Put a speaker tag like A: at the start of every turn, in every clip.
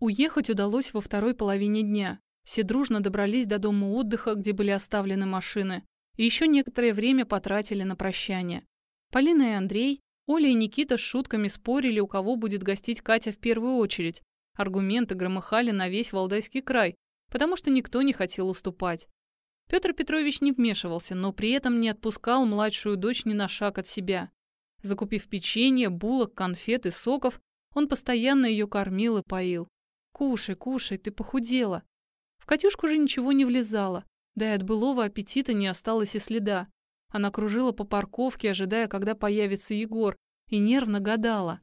A: Уехать удалось во второй половине дня. Все дружно добрались до дома отдыха, где были оставлены машины, и еще некоторое время потратили на прощание. Полина и Андрей, Оля и Никита с шутками спорили, у кого будет гостить Катя в первую очередь. Аргументы громыхали на весь Валдайский край, потому что никто не хотел уступать. Петр Петрович не вмешивался, но при этом не отпускал младшую дочь ни на шаг от себя. Закупив печенье, булок, конфет и соков, он постоянно ее кормил и поил. «Кушай, кушай, ты похудела». В Катюшку же ничего не влезало, да и от былого аппетита не осталось и следа. Она кружила по парковке, ожидая, когда появится Егор, и нервно гадала.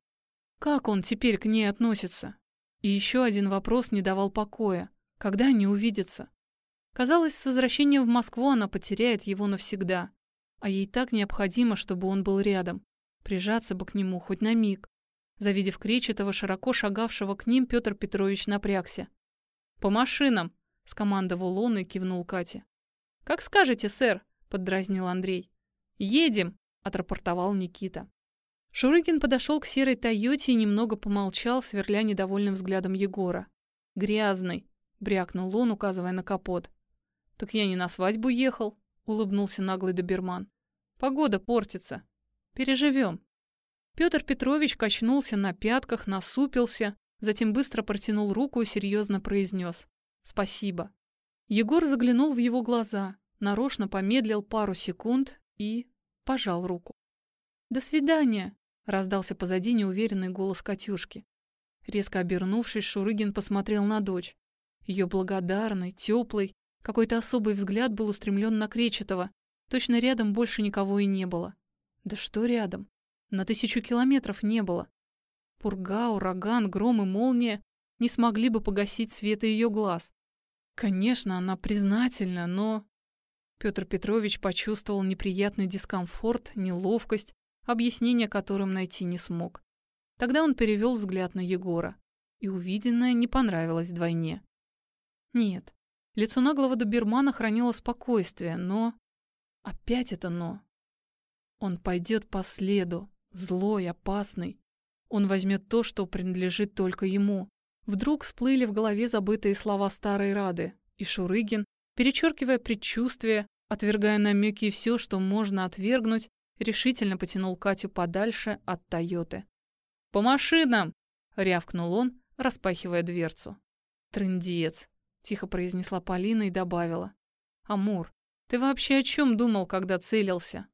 A: Как он теперь к ней относится? И еще один вопрос не давал покоя. Когда они увидятся? Казалось, с возвращением в Москву она потеряет его навсегда. А ей так необходимо, чтобы он был рядом. Прижаться бы к нему хоть на миг. Завидев Кречетова, широко шагавшего к ним, Петр Петрович напрягся. «По машинам!» — скомандовал он и кивнул Кате. «Как скажете, сэр!» — поддразнил Андрей. «Едем!» — отрапортовал Никита. Шурыгин подошел к серой Тойоте и немного помолчал, сверля недовольным взглядом Егора. «Грязный!» — брякнул он, указывая на капот. «Так я не на свадьбу ехал», — улыбнулся наглый доберман. «Погода портится. Переживем». Петр Петрович качнулся на пятках, насупился, затем быстро протянул руку и серьезно произнес «Спасибо». Егор заглянул в его глаза, нарочно помедлил пару секунд и пожал руку. «До свидания!» — раздался позади неуверенный голос Катюшки. Резко обернувшись, Шурыгин посмотрел на дочь. Ее благодарный, теплый, какой-то особый взгляд был устремлен на Кречетова. Точно рядом больше никого и не было. Да что рядом? На тысячу километров не было. Пурга, ураган, гром и молния не смогли бы погасить света ее глаз. Конечно, она признательна, но... Петр Петрович почувствовал неприятный дискомфорт, неловкость, объяснение которым найти не смог. Тогда он перевел взгляд на Егора, и увиденное не понравилось вдвойне. Нет, Лицо наглого добермана хранило спокойствие, но... Опять это «но». Он пойдет по следу, злой, опасный. Он возьмет то, что принадлежит только ему. Вдруг всплыли в голове забытые слова старой Рады, и Шурыгин, перечеркивая предчувствие, отвергая намеки и все, что можно отвергнуть, решительно потянул Катю подальше от Тойоты. «По машинам!» — рявкнул он, распахивая дверцу. Трындец тихо произнесла Полина и добавила. «Амур, ты вообще о чем думал, когда целился?»